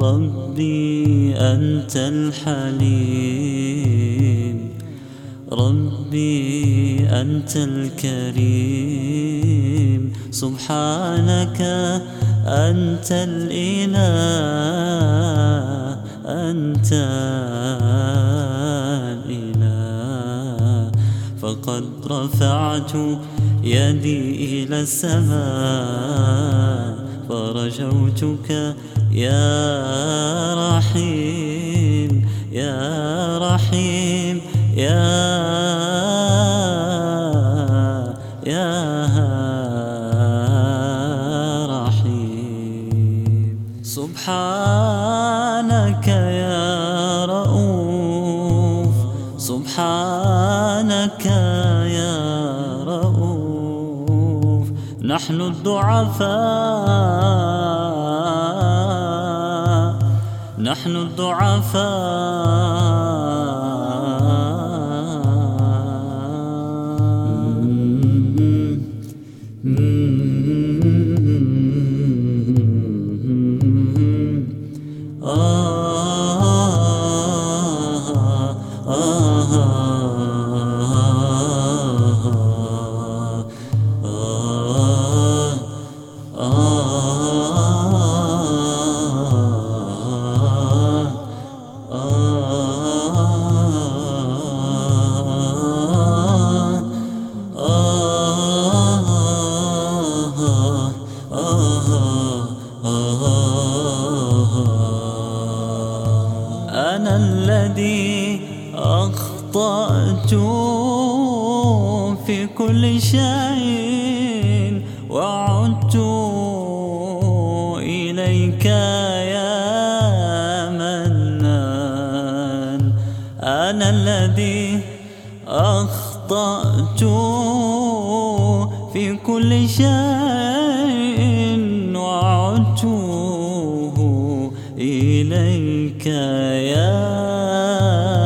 ربي أنت الحليم. ربي أنت الكريم. سبحانك أنت الإله. أنت الإله. فقد رفعت يدي إلى السماء. فرجوتك يا رحيم يا رحيم يا يا رحيم. سبحانك نحن الضعفاء. نحن أنا الذي أخطأت في كل شيء وعدت إليك يا منان. أنا الذي أخطأت في كل شيء إليك يا